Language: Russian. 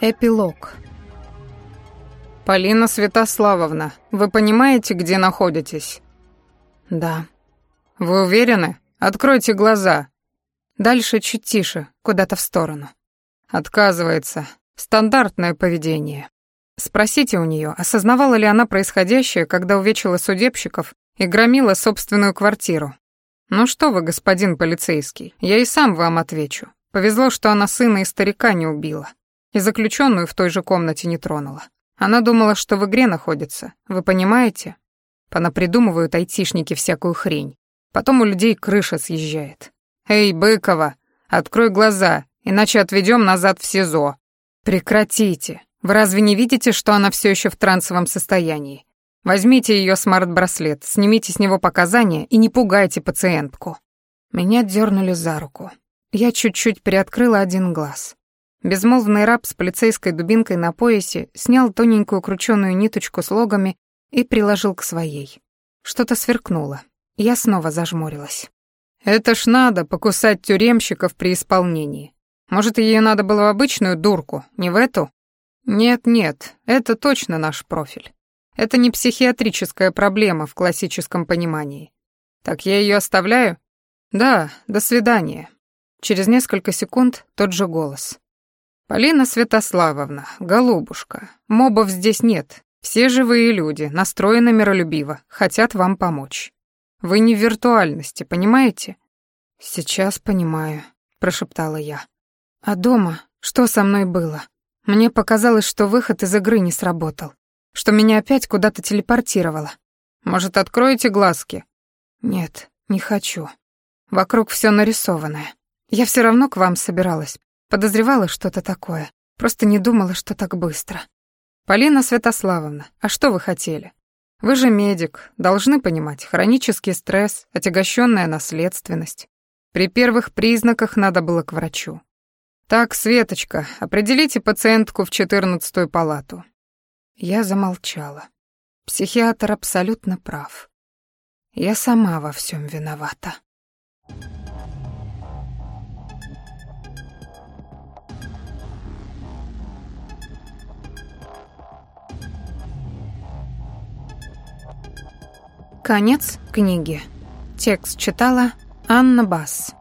Эпилог. «Полина Святославовна, вы понимаете, где находитесь?» Да. «Вы уверены? Откройте глаза». Дальше чуть тише, куда-то в сторону. Отказывается. Стандартное поведение. Спросите у нее, осознавала ли она происходящее, когда увечила судебщиков и громила собственную квартиру. Ну что вы, господин полицейский, я и сам вам отвечу. Повезло, что она сына и старика не убила. И заключенную в той же комнате не тронула. Она думала, что в игре находится. Вы понимаете? Понапридумывают айтишники всякую хрень. Потом у людей крыша съезжает. «Эй, Быкова, открой глаза, иначе отведем назад в СИЗО». «Прекратите. Вы разве не видите, что она все еще в трансовом состоянии? Возьмите ее смарт-браслет, снимите с него показания и не пугайте пациентку». Меня дернули за руку. Я чуть-чуть приоткрыла один глаз. Безмолвный раб с полицейской дубинкой на поясе снял тоненькую крученую ниточку с логами и приложил к своей. Что-то сверкнуло. Я снова зажмурилась. «Это ж надо покусать тюремщиков при исполнении. Может, ее надо было в обычную дурку, не в эту? Нет-нет, это точно наш профиль. Это не психиатрическая проблема в классическом понимании. Так я ее оставляю? Да, до свидания. Через несколько секунд тот же голос. Полина Святославовна, голубушка, мобов здесь нет. Все живые люди, настроены миролюбиво, хотят вам помочь. Вы не в виртуальности, понимаете? Сейчас понимаю, прошептала я. А дома что со мной было? Мне показалось, что выход из игры не сработал, что меня опять куда-то телепортировало. Может, откроете глазки? Нет, не хочу. Вокруг все нарисованное. Я все равно к вам собиралась. Подозревала что-то такое. Просто не думала, что так быстро. Полина Святославовна, а что вы хотели? Вы же медик, должны понимать, хронический стресс, отягощенная наследственность. При первых признаках надо было к врачу. Так, Светочка, определите пациентку в четырнадцатую палату. Я замолчала. Психиатр абсолютно прав. Я сама во всем виновата. Конец книги. Текст читала Анна Басс.